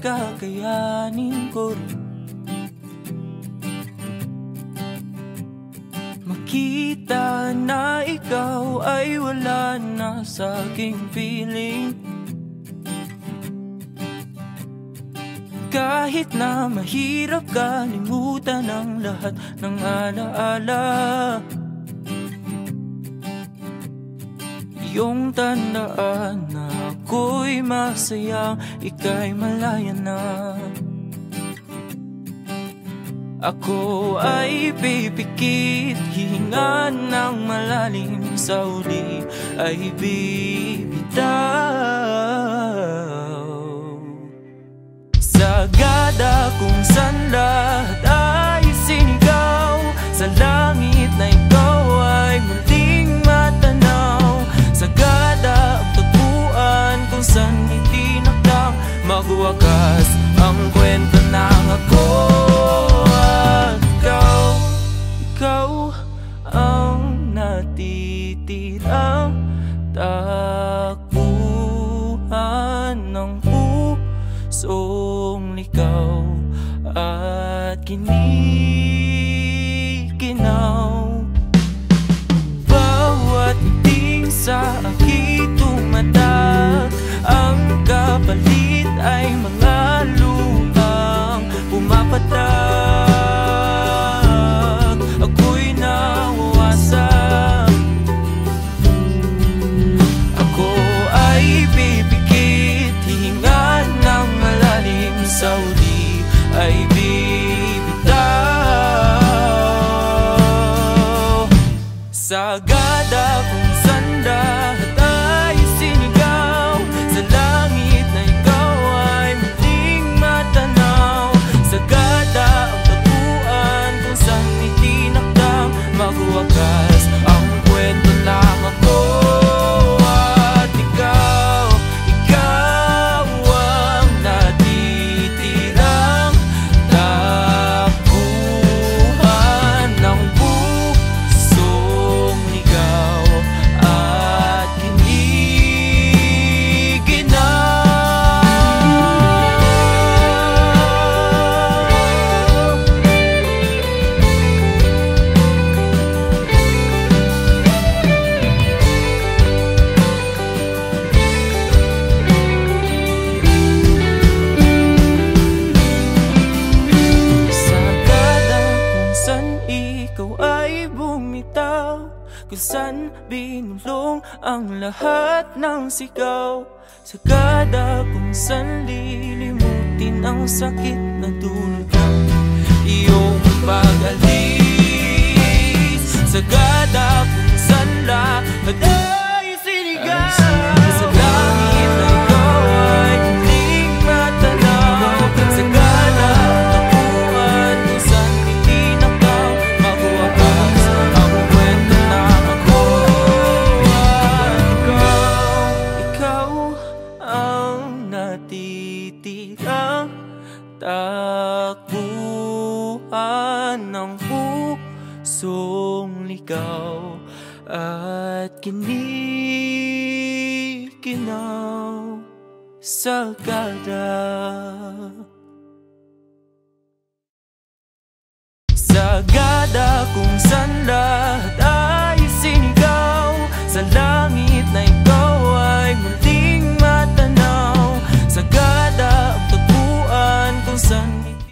kakayanin ko rin. Makita na ikaw ay wala na sa aking feeling. Kahit na mahirap kalimutan ang lahat ng alaala Iyong tandaan na ako'y masaya, ika'y malaya na. Ako ay pipikit, hihinga ng malalim sa uli ay bibitaw. Sagada kung saan takbuhan ng pusong likaw at kinikinaw. Bawat ngiti sa aking tumatak Ang kapalit ay mga luhang pumapatak Sagada kung saan lahat ay sinigaw. Sa langit na ikaw ay muling matanaw. Sagada ang taguan kung saan itinakdang Magwakas Kung saan binulong ang lahat ng sigaw Sagada kung saan lilimutin ang sakit na dulot. Ng iyong pag-alis titig ang takbuhan ng pusong ligaw at kinikinaw sa gada. Sa gada kung saan lahat ay sinigaw sa lahat